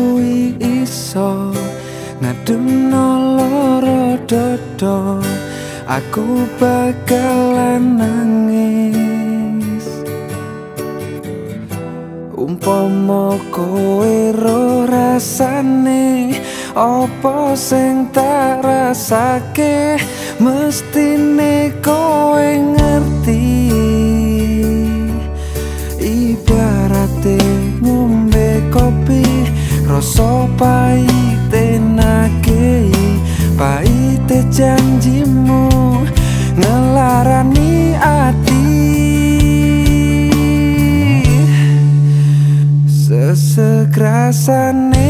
kuwi iso? Ngadumno loro dodo aku bakalan nangis. Umpama kowe ro rasane opo sing tak rasake? Mestine kowe rasa pahite nake pahite janjimu ngelarani ati. Sesegrasane saya